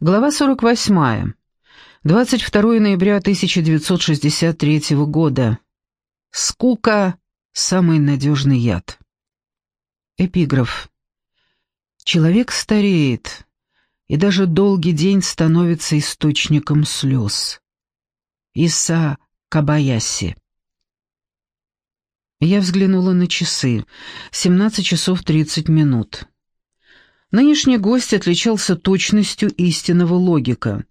Глава 48. 22 ноября 1963 года. Скука – самый надежный яд. Эпиграф. Человек стареет, и даже долгий день становится источником слез. Иса Кабаяси. Я взглянула на часы. 17 часов 30 минут. Нынешний гость отличался точностью истинного логика.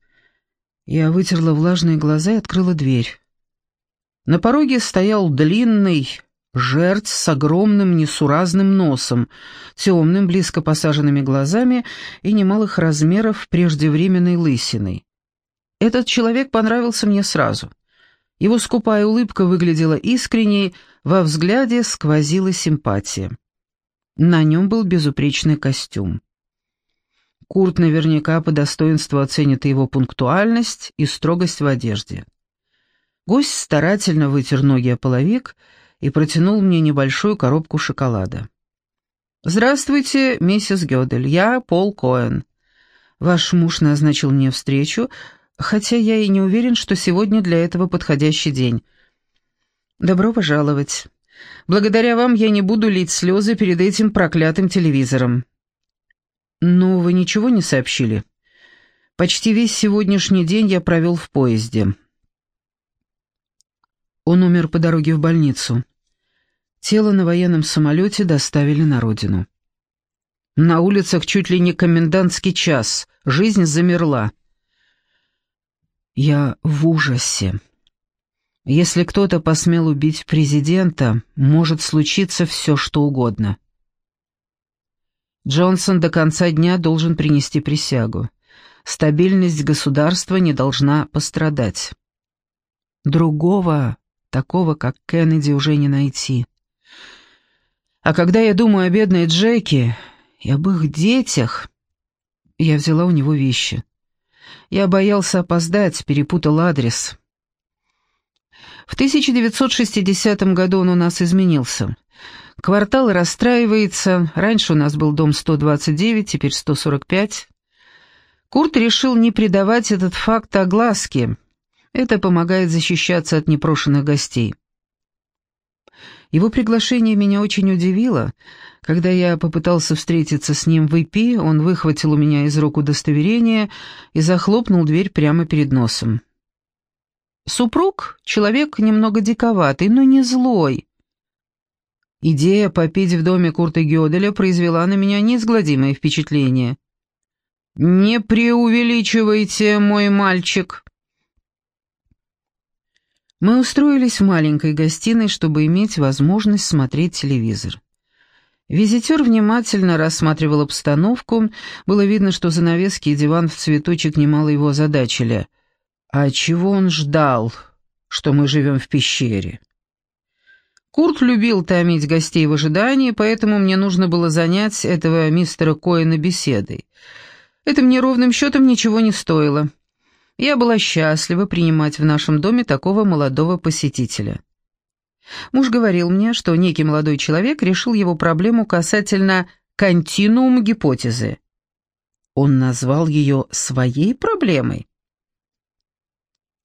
Я вытерла влажные глаза и открыла дверь. На пороге стоял длинный жертв с огромным несуразным носом, темным, близко посаженными глазами и немалых размеров преждевременной лысиной. Этот человек понравился мне сразу. Его скупая улыбка выглядела искренней, во взгляде сквозила симпатия. На нем был безупречный костюм. Курт наверняка по достоинству оценит его пунктуальность и строгость в одежде. Гость старательно вытер ноги о половик и протянул мне небольшую коробку шоколада. «Здравствуйте, миссис Гёдель, я Пол Коэн. Ваш муж назначил мне встречу, хотя я и не уверен, что сегодня для этого подходящий день. Добро пожаловать. Благодаря вам я не буду лить слезы перед этим проклятым телевизором». «Ну, вы ничего не сообщили?» «Почти весь сегодняшний день я провел в поезде». Он умер по дороге в больницу. Тело на военном самолете доставили на родину. На улицах чуть ли не комендантский час. Жизнь замерла. Я в ужасе. Если кто-то посмел убить президента, может случиться все, что угодно. Джонсон до конца дня должен принести присягу. Стабильность государства не должна пострадать. Другого, такого как Кеннеди, уже не найти. А когда я думаю о бедной Джеки и об их детях, я взяла у него вещи. Я боялся опоздать, перепутал адрес. В 1960 году он у нас изменился. Квартал расстраивается. Раньше у нас был дом 129, теперь 145. Курт решил не придавать этот факт огласке. Это помогает защищаться от непрошенных гостей. Его приглашение меня очень удивило. Когда я попытался встретиться с ним в ИП, он выхватил у меня из рук удостоверение и захлопнул дверь прямо перед носом. Супруг — человек немного диковатый, но не злой. Идея попить в доме Курта Гёделя произвела на меня неизгладимое впечатление. «Не преувеличивайте, мой мальчик!» Мы устроились в маленькой гостиной, чтобы иметь возможность смотреть телевизор. Визитер внимательно рассматривал обстановку, было видно, что занавески и диван в цветочек немало его озадачили. А чего он ждал, что мы живем в пещере? Курт любил томить гостей в ожидании, поэтому мне нужно было занять этого мистера Коэна беседой. Это мне ровным счетом ничего не стоило. Я была счастлива принимать в нашем доме такого молодого посетителя. Муж говорил мне, что некий молодой человек решил его проблему касательно континуум-гипотезы. Он назвал ее своей проблемой.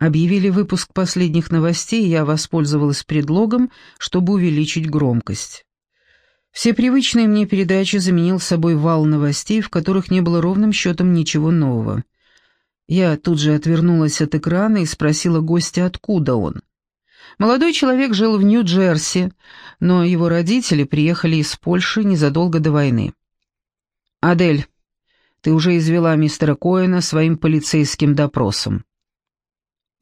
Объявили выпуск последних новостей, и я воспользовалась предлогом, чтобы увеличить громкость. Все привычные мне передачи заменил собой вал новостей, в которых не было ровным счетом ничего нового. Я тут же отвернулась от экрана и спросила гостя, откуда он. Молодой человек жил в Нью-Джерси, но его родители приехали из Польши незадолго до войны. «Адель, ты уже извела мистера Коэна своим полицейским допросом.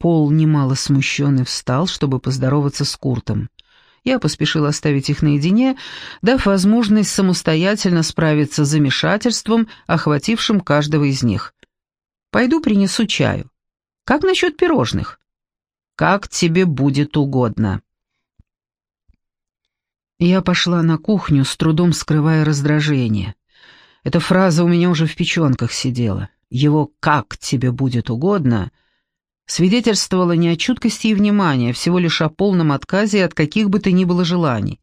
Пол, немало смущенный, встал, чтобы поздороваться с Куртом. Я поспешил оставить их наедине, дав возможность самостоятельно справиться с замешательством, охватившим каждого из них. «Пойду принесу чаю. Как насчет пирожных?» «Как тебе будет угодно». Я пошла на кухню, с трудом скрывая раздражение. Эта фраза у меня уже в печенках сидела. Его «как тебе будет угодно» свидетельствовало не о чуткости и внимании, а всего лишь о полном отказе от каких бы то ни было желаний.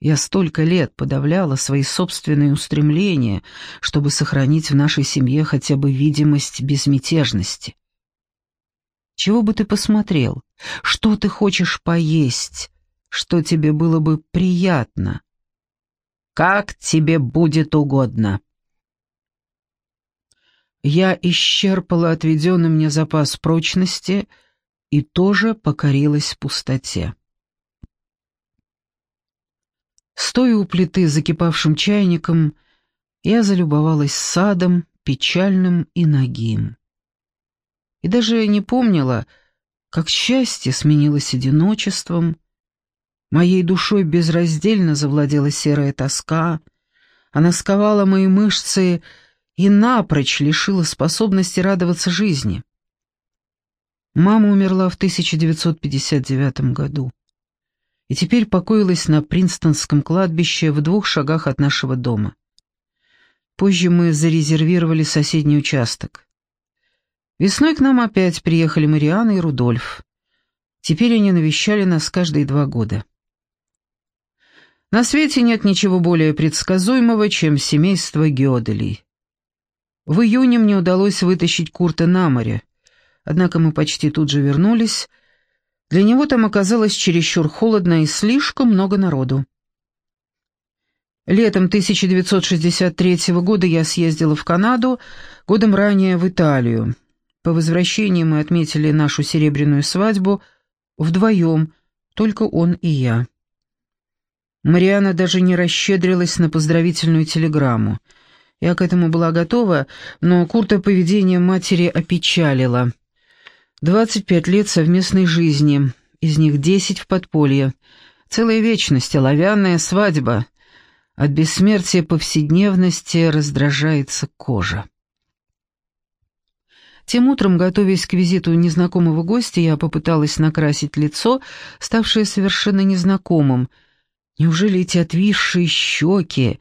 Я столько лет подавляла свои собственные устремления, чтобы сохранить в нашей семье хотя бы видимость безмятежности. Чего бы ты посмотрел? Что ты хочешь поесть? Что тебе было бы приятно? Как тебе будет угодно. Я исчерпала отведенный мне запас прочности и тоже покорилась пустоте. Стоя у плиты с закипавшим чайником, я залюбовалась садом, печальным и нагим. И даже не помнила, как счастье сменилось одиночеством, моей душой безраздельно завладела серая тоска, она сковала мои мышцы и напрочь лишила способности радоваться жизни. Мама умерла в 1959 году и теперь покоилась на Принстонском кладбище в двух шагах от нашего дома. Позже мы зарезервировали соседний участок. Весной к нам опять приехали Мариана и Рудольф. Теперь они навещали нас каждые два года. На свете нет ничего более предсказуемого, чем семейство Геоделей. В июне мне удалось вытащить Курта на море, однако мы почти тут же вернулись. Для него там оказалось чересчур холодно и слишком много народу. Летом 1963 года я съездила в Канаду, годом ранее в Италию. По возвращении мы отметили нашу серебряную свадьбу вдвоем, только он и я. Мариана даже не расщедрилась на поздравительную телеграмму — я к этому была готова, но Курта поведение матери опечалило. Двадцать пять лет совместной жизни, из них десять в подполье. Целая вечность, оловянная свадьба. От бессмертия повседневности раздражается кожа. Тем утром, готовясь к визиту незнакомого гостя, я попыталась накрасить лицо, ставшее совершенно незнакомым. Неужели эти отвисшие щеки,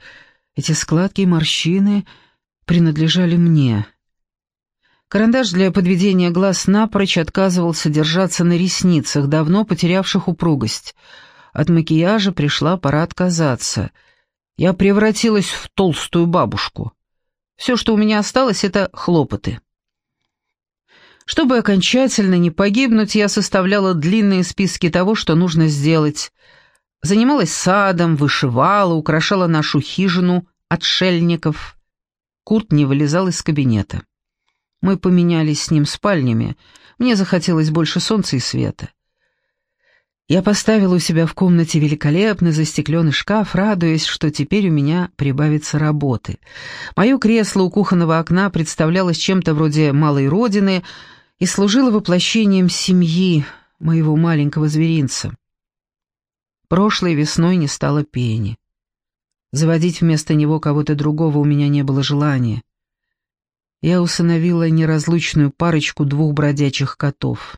эти складки и морщины принадлежали мне. Карандаш для подведения глаз напрочь отказывался держаться на ресницах, давно потерявших упругость. От макияжа пришла пора отказаться. Я превратилась в толстую бабушку. Все, что у меня осталось, это хлопоты. Чтобы окончательно не погибнуть, я составляла длинные списки того, что нужно сделать — Занималась садом, вышивала, украшала нашу хижину отшельников. Курт не вылезал из кабинета. Мы поменялись с ним спальнями. Мне захотелось больше солнца и света. Я поставила у себя в комнате великолепный застекленный шкаф, радуясь, что теперь у меня прибавится работы. Мое кресло у кухонного окна представлялось чем-то вроде малой родины и служило воплощением семьи моего маленького зверинца. Прошлой весной не стало пени. Заводить вместо него кого-то другого у меня не было желания. Я усыновила неразлучную парочку двух бродячих котов.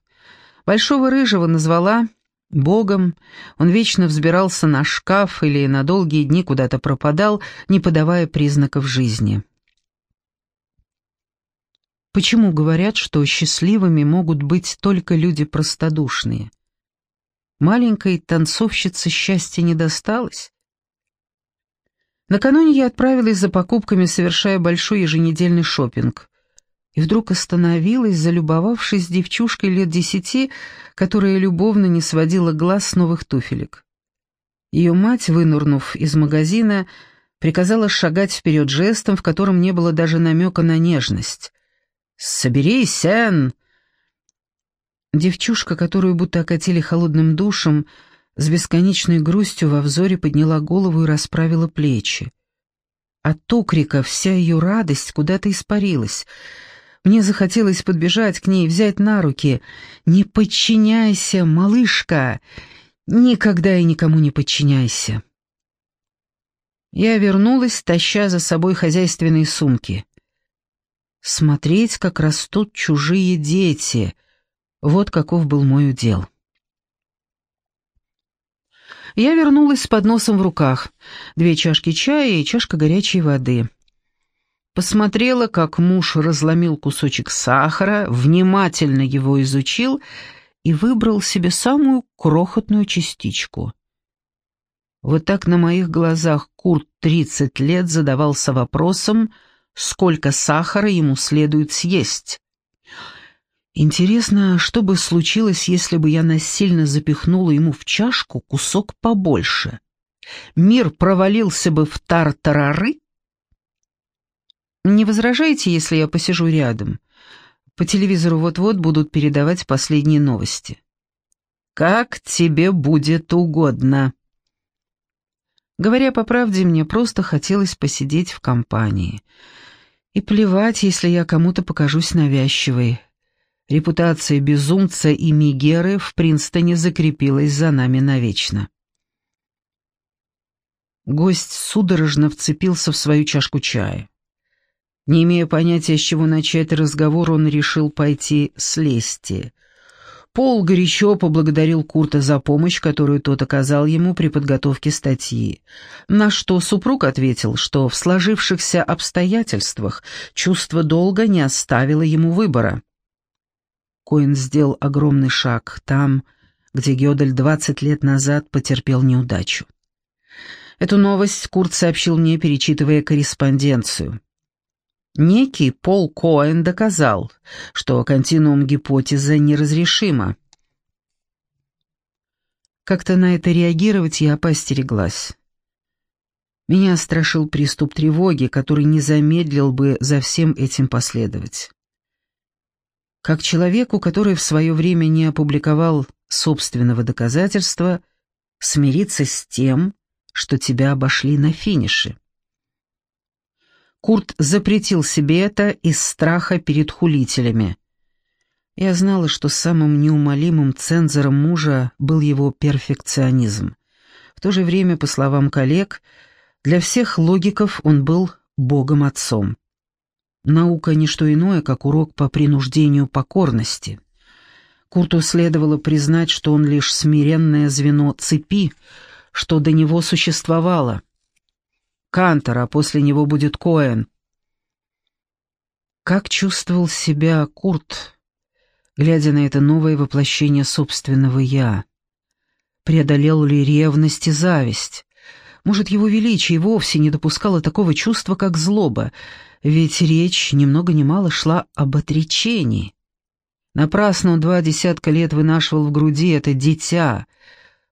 Большого рыжего назвала Богом, он вечно взбирался на шкаф или на долгие дни куда-то пропадал, не подавая признаков жизни. Почему говорят, что счастливыми могут быть только люди простодушные? Маленькой танцовщице счастья не досталось. Накануне я отправилась за покупками, совершая большой еженедельный шопинг, и вдруг остановилась, залюбовавшись девчушкой лет десяти, которая любовно не сводила глаз с новых туфелек. Ее мать, вынурнув из магазина, приказала шагать вперед жестом, в котором не было даже намека на нежность. «Соберись, Энн!» Девчушка, которую будто окатили холодным душем, с бесконечной грустью во взоре подняла голову и расправила плечи. От окрика вся ее радость куда-то испарилась. Мне захотелось подбежать к ней, взять на руки. «Не подчиняйся, малышка! Никогда и никому не подчиняйся!» Я вернулась, таща за собой хозяйственные сумки. Смотреть, как растут чужие дети — вот каков был мой удел. Я вернулась с подносом в руках, две чашки чая и чашка горячей воды. Посмотрела, как муж разломил кусочек сахара, внимательно его изучил и выбрал себе самую крохотную частичку. Вот так на моих глазах Курт 30 лет задавался вопросом, сколько сахара ему следует съесть. Интересно, что бы случилось, если бы я насильно запихнула ему в чашку кусок побольше? Мир провалился бы в тартарары? Не возражаете, если я посижу рядом? По телевизору вот-вот будут передавать последние новости. Как тебе будет угодно. Говоря по правде, мне просто хотелось посидеть в компании. И плевать, если я кому-то покажусь навязчивой. Репутация безумца и Мигеры в Принстоне закрепилась за нами навечно. Гость судорожно вцепился в свою чашку чая. Не имея понятия, с чего начать разговор, он решил пойти с лести. Пол горячо поблагодарил Курта за помощь, которую тот оказал ему при подготовке статьи, на что супруг ответил, что в сложившихся обстоятельствах чувство долга не оставило ему выбора. Коэн сделал огромный шаг там, где Гёдель 20 лет назад потерпел неудачу. Эту новость Курт сообщил мне, перечитывая корреспонденцию. Некий Пол Коэн доказал, что континуум-гипотеза неразрешима. Как-то на это реагировать я постереглась. Меня страшил приступ тревоги, который не замедлил бы за всем этим последовать. Как человеку, который в свое время не опубликовал собственного доказательства, смириться с тем, что тебя обошли на финише. Курт запретил себе это из страха перед хулителями. Я знала, что самым неумолимым цензором мужа был его перфекционизм. В то же время, по словам коллег, для всех логиков он был богом-отцом. Наука — не что иное, как урок по принуждению покорности. Курту следовало признать, что он лишь смиренное звено цепи, что до него существовало — Кантор, а после него будет Коэн. Как чувствовал себя Курт, глядя на это новое воплощение собственного «я»? Преодолел ли ревность и зависть? Может, его величие вовсе не допускало такого чувства, как злоба, ведь речь ни много ни мало шла об отречении. Напрасно он два десятка лет вынашивал в груди это дитя,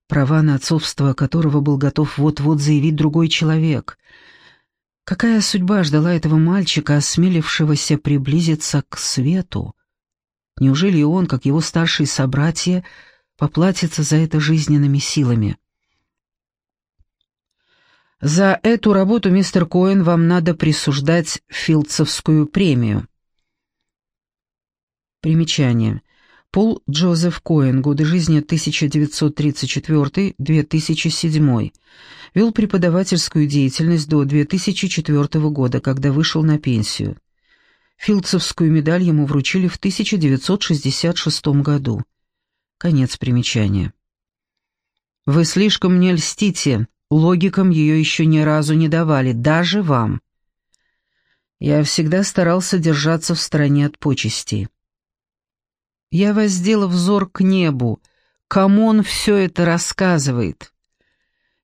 права на отцовство которого был готов вот-вот заявить другой человек. Какая судьба ждала этого мальчика, осмелившегося приблизиться к свету? Неужели он, как его старшие собратья, поплатится за это жизненными силами? За эту работу, мистер Коэн, вам надо присуждать Филдсовскую премию. Примечание. Пол Джозеф Коэн, годы жизни 1934-2007. Вел преподавательскую деятельность до 2004 года, когда вышел на пенсию. Филдсовскую медаль ему вручили в 1966 году. Конец примечания. «Вы слишком мне льстите, логикам ее еще ни разу не давали, даже вам». Я всегда старался держаться в стороне от почестей. Я воздела взор к небу. Кому он все это рассказывает?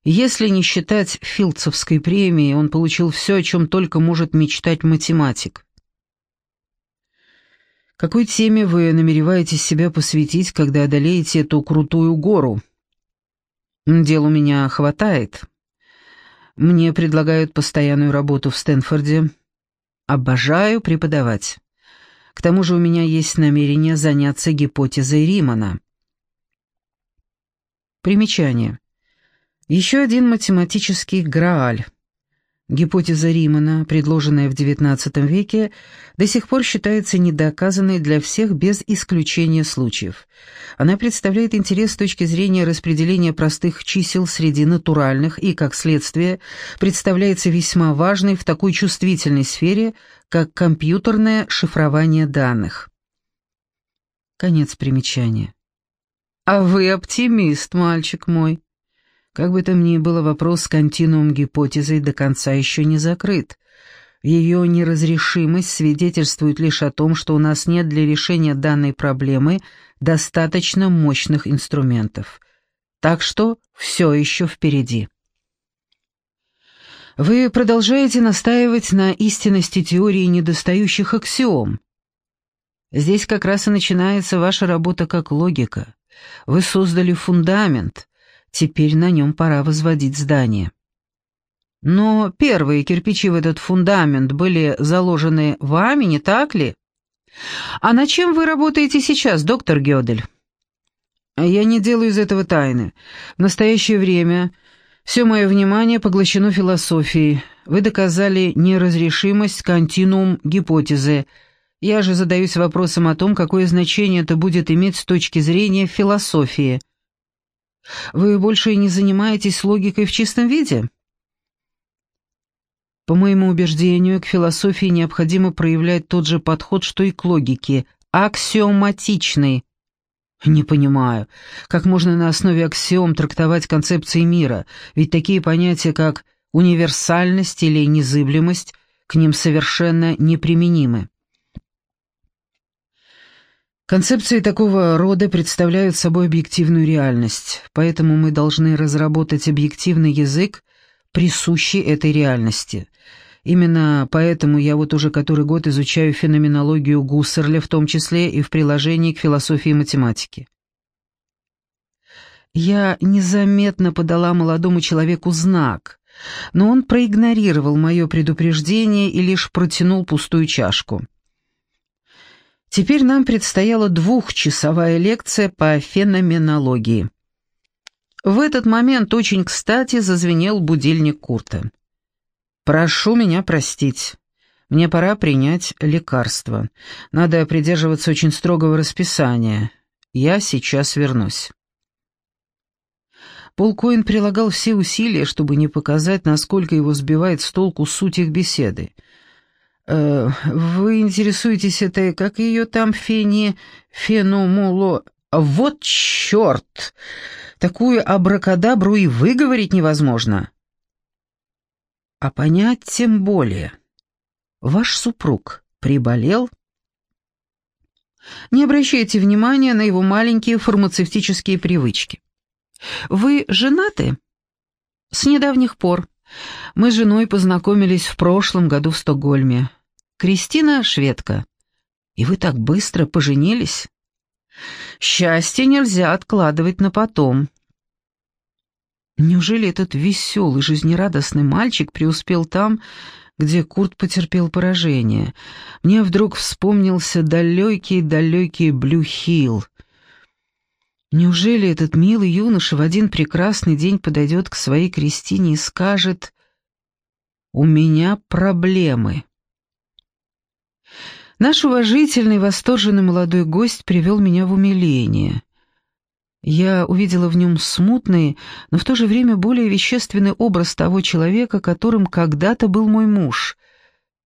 Если не считать Филдсовской премии, он получил все, о чем только может мечтать математик. Какой теме вы намереваетесь себя посвятить, когда одолеете эту крутую гору? Дел у меня хватает. Мне предлагают постоянную работу в Стэнфорде. Обожаю преподавать. К тому же у меня есть намерение заняться гипотезой Римана. Примечание. Еще один математический грааль. Гипотеза Римана, предложенная в XIX веке, до сих пор считается недоказанной для всех без исключения случаев. Она представляет интерес с точки зрения распределения простых чисел среди натуральных и, как следствие, представляется весьма важной в такой чувствительной сфере, как компьютерное шифрование данных. Конец примечания. «А вы оптимист, мальчик мой». Как бы там ни было, вопрос с континуум-гипотезой до конца еще не закрыт. Ее неразрешимость свидетельствует лишь о том, что у нас нет для решения данной проблемы достаточно мощных инструментов. Так что все еще впереди. Вы продолжаете настаивать на истинности теории недостающих аксиом. Здесь как раз и начинается ваша работа как логика. Вы создали фундамент, теперь на нем пора возводить здание. Но первые кирпичи в этот фундамент были заложены вами, не так ли? А на чем вы работаете сейчас, доктор Гёдель? Я не делаю из этого тайны. В настоящее время все мое внимание поглощено философией. Вы доказали неразрешимость континуум гипотезы. Я же задаюсь вопросом о том, какое значение это будет иметь с точки зрения философии. Вы больше не занимаетесь логикой в чистом виде? По моему убеждению, к философии необходимо проявлять тот же подход, что и к логике, аксиоматичный. Не понимаю, как можно на основе аксиом трактовать концепции мира, ведь такие понятия, как универсальность или незыблемость, к ним совершенно неприменимы. Концепции такого рода представляют собой объективную реальность, поэтому мы должны разработать объективный язык, присущий этой реальности. Именно поэтому я вот уже который год изучаю феноменологию Гуссерля, в том числе и в приложении к философии математики. Я незаметно подала молодому человеку знак, но он проигнорировал мое предупреждение и лишь протянул пустую чашку. Теперь нам предстояла двухчасовая лекция по феноменологии. В этот момент очень кстати зазвенел будильник Курта. «Прошу меня простить. Мне пора принять лекарство. Надо придерживаться очень строгого расписания. Я сейчас вернусь». Полкоин прилагал все усилия, чтобы не показать, насколько его сбивает с толку суть их беседы. «Э, «Вы интересуетесь этой, как ее там, фени... феномуло... Вот черт! Такую абракадабру и выговорить невозможно!» а понять тем более. Ваш супруг приболел? Не обращайте внимания на его маленькие фармацевтические привычки. Вы женаты? С недавних пор. Мы с женой познакомились в прошлом году в Стокгольме. Кристина — шведка. И вы так быстро поженились? Счастье нельзя откладывать на потом. Неужели этот веселый, жизнерадостный мальчик преуспел там, где Курт потерпел поражение? Мне вдруг вспомнился далекий-далекий Блюхилл. Неужели этот милый юноша в один прекрасный день подойдет к своей Кристине и скажет «У меня проблемы»? Наш уважительный, восторженный молодой гость привел меня в умиление. Я увидела в нем смутный, но в то же время более вещественный образ того человека, которым когда-то был мой муж.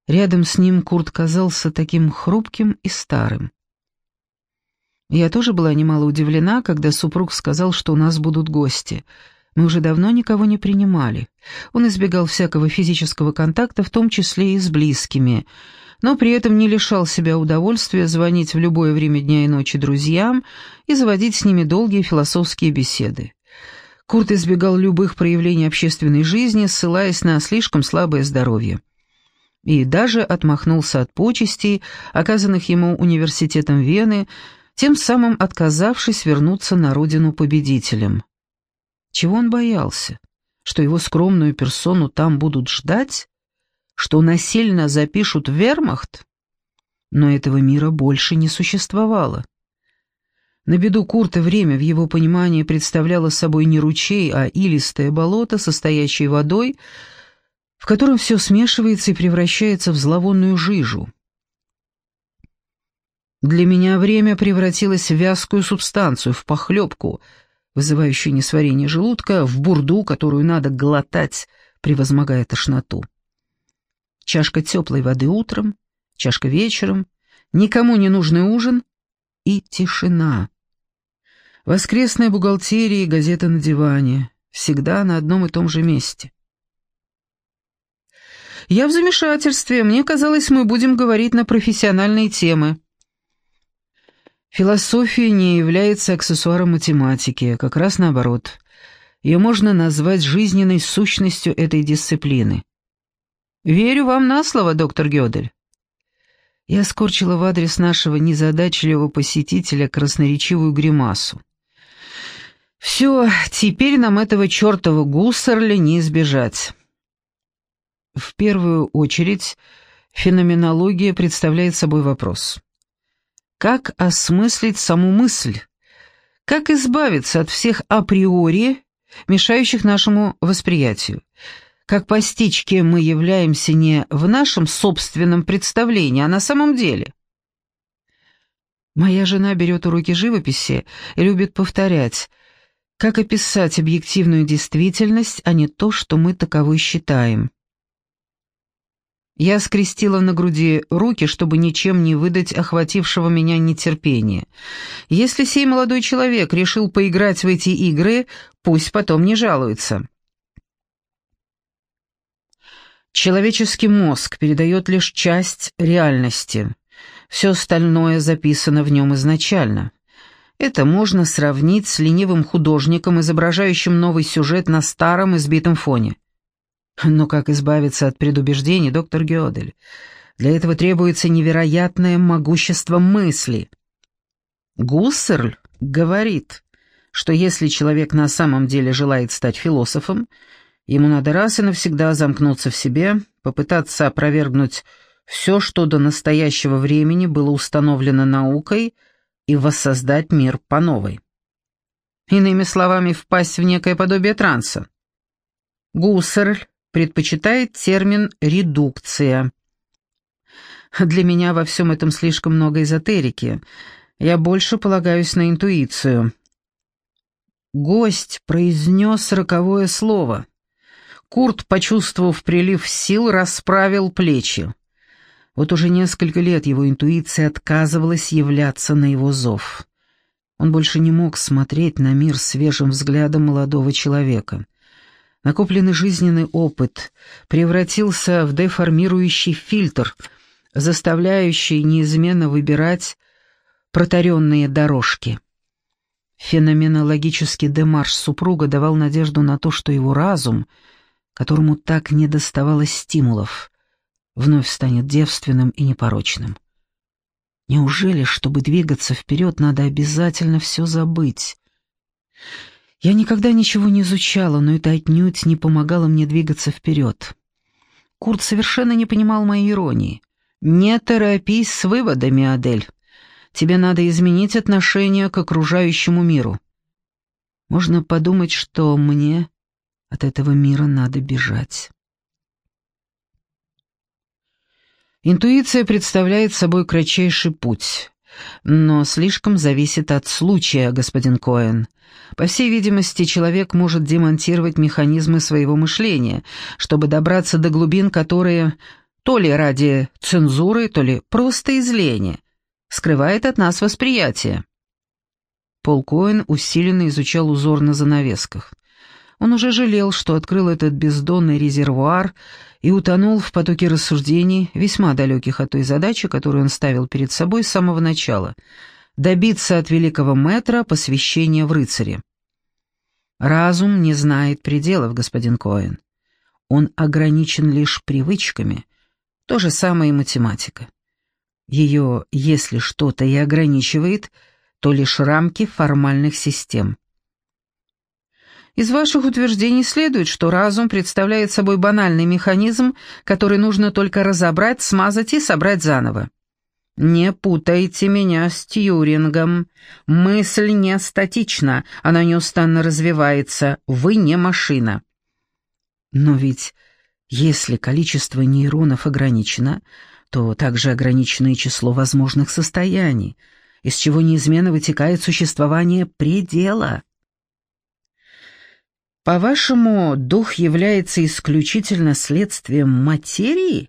Рядом с ним Курт казался таким хрупким и старым. Я тоже была немало удивлена, когда супруг сказал, что у нас будут гости. Мы уже давно никого не принимали. Он избегал всякого физического контакта, в том числе и с близкими — но при этом не лишал себя удовольствия звонить в любое время дня и ночи друзьям и заводить с ними долгие философские беседы. Курт избегал любых проявлений общественной жизни, ссылаясь на слишком слабое здоровье. И даже отмахнулся от почестей, оказанных ему университетом Вены, тем самым отказавшись вернуться на родину победителем. Чего он боялся? Что его скромную персону там будут ждать? что насильно запишут в вермахт? Но этого мира больше не существовало. На беду Курта время в его понимании представляло собой не ручей, а илистое болото, состоящее водой, в котором все смешивается и превращается в зловонную жижу. Для меня время превратилось в вязкую субстанцию, в похлебку, вызывающую несварение желудка, в бурду, которую надо глотать, превозмогая тошноту. Чашка теплой воды утром, чашка вечером, никому не нужный ужин и тишина. Воскресная бухгалтерия и газета на диване, всегда на одном и том же месте. Я в замешательстве, мне казалось, мы будем говорить на профессиональные темы. Философия не является аксессуаром математики, как раз наоборот. Ее можно назвать жизненной сущностью этой дисциплины. «Верю вам на слово, доктор Гёдель». Я скорчила в адрес нашего незадачливого посетителя красноречивую гримасу. «Все, теперь нам этого чертова гуссерля не избежать». В первую очередь, феноменология представляет собой вопрос. Как осмыслить саму мысль? Как избавиться от всех априори, мешающих нашему восприятию? как постичь, кем мы являемся не в нашем собственном представлении, а на самом деле. Моя жена берет уроки живописи и любит повторять, как описать объективную действительность, а не то, что мы таковой считаем. Я скрестила на груди руки, чтобы ничем не выдать охватившего меня нетерпения. Если сей молодой человек решил поиграть в эти игры, пусть потом не жалуется. Человеческий мозг передает лишь часть реальности. Все остальное записано в нем изначально. Это можно сравнить с ленивым художником, изображающим новый сюжет на старом избитом фоне. Но как избавиться от предубеждений, доктор Гёдель? Для этого требуется невероятное могущество мысли. Гуссерль говорит, что если человек на самом деле желает стать философом, Ему надо раз и навсегда замкнуться в себе, попытаться опровергнуть все, что до настоящего времени было установлено наукой, и воссоздать мир по новой. Иными словами, впасть в некое подобие транса. Гуссерль предпочитает термин «редукция». Для меня во всем этом слишком много эзотерики. Я больше полагаюсь на интуицию. Гость произнес роковое слово — Курт, почувствовав прилив сил, расправил плечи. Вот уже несколько лет его интуиция отказывалась являться на его зов. Он больше не мог смотреть на мир свежим взглядом молодого человека. Накопленный жизненный опыт превратился в деформирующий фильтр, заставляющий неизменно выбирать протаренные дорожки. Феноменологический демарш супруга давал надежду на то, что его разум — которому так не доставалось стимулов, вновь станет девственным и непорочным. Неужели, чтобы двигаться вперед, надо обязательно все забыть? Я никогда ничего не изучала, но это отнюдь не помогало мне двигаться вперед. Курт совершенно не понимал моей иронии. «Не торопись с выводами, Адель. Тебе надо изменить отношение к окружающему миру. Можно подумать, что мне от этого мира надо бежать. Интуиция представляет собой кратчайший путь, но слишком зависит от случая, господин Коэн. По всей видимости, человек может демонтировать механизмы своего мышления, чтобы добраться до глубин, которые то ли ради цензуры, то ли просто из лени, скрывает от нас восприятие. Пол Коэн усиленно изучал узор на занавесках. Он уже жалел, что открыл этот бездонный резервуар и утонул в потоке рассуждений, весьма далеких от той задачи, которую он ставил перед собой с самого начала — добиться от великого мэтра посвящения в рыцаре. Разум не знает пределов, господин Коэн. Он ограничен лишь привычками. То же самое и математика. Ее, если что-то и ограничивает, то лишь рамки формальных систем. Из ваших утверждений следует, что разум представляет собой банальный механизм, который нужно только разобрать, смазать и собрать заново. Не путайте меня с Тьюрингом. Мысль не статична, она неустанно развивается. Вы не машина. Но ведь если количество нейронов ограничено, то также ограничено и число возможных состояний, из чего неизменно вытекает существование предела. По-вашему, дух является исключительно следствием материи?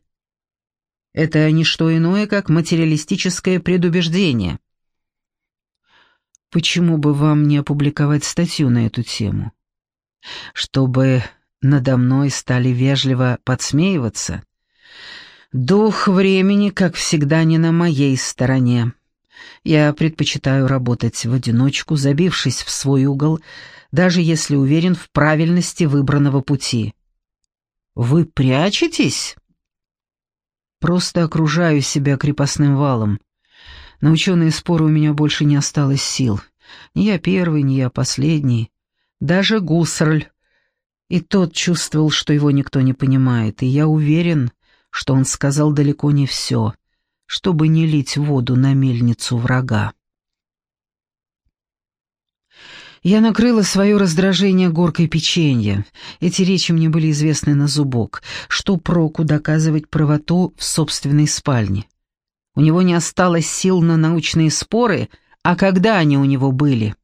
Это не что иное, как материалистическое предубеждение. Почему бы вам не опубликовать статью на эту тему? Чтобы надо мной стали вежливо подсмеиваться? Дух времени, как всегда, не на моей стороне. Я предпочитаю работать в одиночку, забившись в свой угол, даже если уверен в правильности выбранного пути. Вы прячетесь? просто окружаю себя крепостным валом. На ученые споры у меня больше не осталось сил. Ни я первый, ни я последний. Даже Гуссерль. И тот чувствовал, что его никто не понимает, и я уверен, что он сказал далеко не все, чтобы не лить воду на мельницу врага. Я накрыла свое раздражение горкой печенья. Эти речи мне были известны на зубок. Что проку доказывать правоту в собственной спальне? У него не осталось сил на научные споры, а когда они у него были?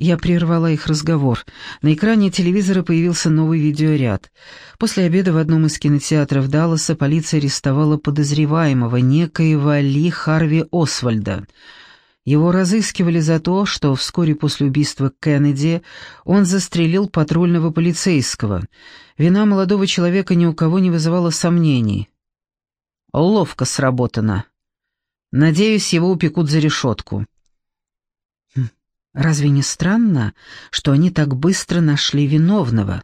Я прервала их разговор. На экране телевизора появился новый видеоряд. После обеда в одном из кинотеатров Далласа полиция арестовала подозреваемого, некоего Ли Харви Освальда — его разыскивали за то, что вскоре после убийства Кеннеди он застрелил патрульного полицейского. Вина молодого человека ни у кого не вызывала сомнений. Ловко сработано. Надеюсь, его упекут за решетку. Разве не странно, что они так быстро нашли виновного?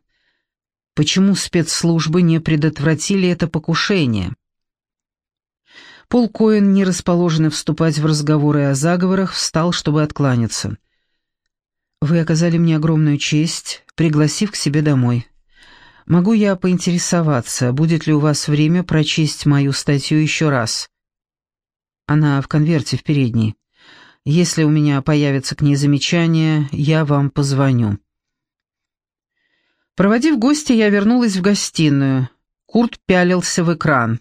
Почему спецслужбы не предотвратили это покушение? Пол Коэн, не расположенный вступать в разговоры о заговорах, встал, чтобы откланяться. «Вы оказали мне огромную честь, пригласив к себе домой. Могу я поинтересоваться, будет ли у вас время прочесть мою статью еще раз?» Она в конверте в передней. «Если у меня появятся к ней замечания, я вам позвоню». Проводив гостя, я вернулась в гостиную. Курт пялился в экран.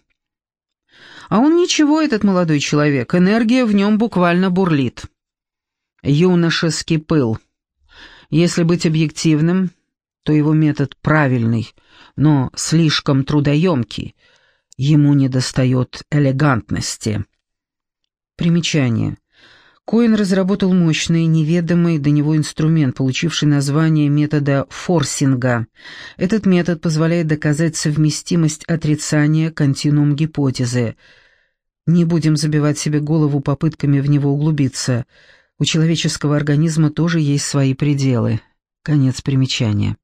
А он ничего, этот молодой человек, энергия в нем буквально бурлит. Юношеский пыл. Если быть объективным, то его метод правильный, но слишком трудоемкий. Ему недостает элегантности. Примечание. Коин разработал мощный, неведомый до него инструмент, получивший название метода форсинга. Этот метод позволяет доказать совместимость отрицания континуум гипотезы. Не будем забивать себе голову попытками в него углубиться. У человеческого организма тоже есть свои пределы. Конец примечания.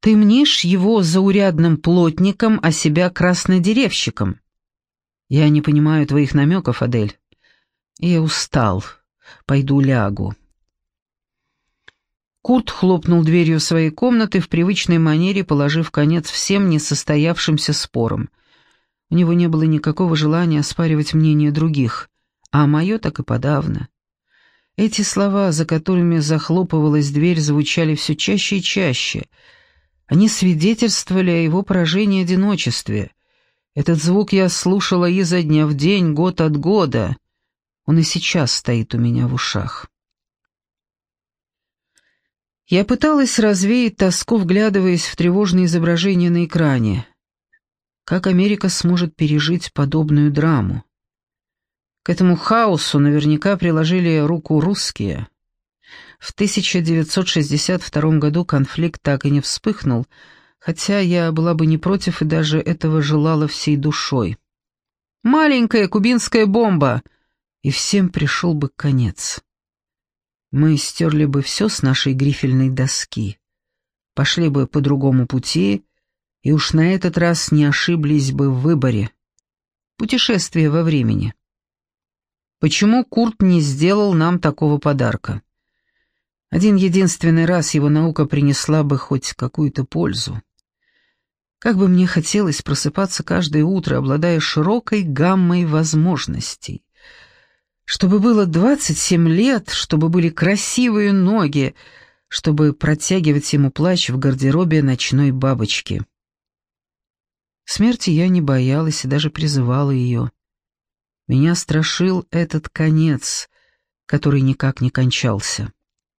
Ты мнишь его заурядным плотником, а себя краснодеревщиком. «Я не понимаю твоих намеков, Адель. Я устал. Пойду лягу». Курт хлопнул дверью своей комнаты в привычной манере, положив конец всем несостоявшимся спорам. У него не было никакого желания оспаривать мнение других, а мое так и подавно. Эти слова, за которыми захлопывалась дверь, звучали все чаще и чаще. Они свидетельствовали о его поражении одиночестве — этот звук я слушала изо дня в день, год от года. Он и сейчас стоит у меня в ушах. Я пыталась развеять тоску, вглядываясь в тревожные изображения на экране. Как Америка сможет пережить подобную драму? К этому хаосу наверняка приложили руку русские. В 1962 году конфликт так и не вспыхнул, хотя я была бы не против и даже этого желала всей душой. Маленькая кубинская бомба, и всем пришел бы конец. Мы стерли бы все с нашей грифельной доски, пошли бы по другому пути, и уж на этот раз не ошиблись бы в выборе. Путешествие во времени. Почему Курт не сделал нам такого подарка? Один единственный раз его наука принесла бы хоть какую-то пользу. Как бы мне хотелось просыпаться каждое утро, обладая широкой гаммой возможностей. Чтобы было 27 лет, чтобы были красивые ноги, чтобы протягивать ему плащ в гардеробе ночной бабочки. Смерти я не боялась и даже призывала ее. Меня страшил этот конец, который никак не кончался.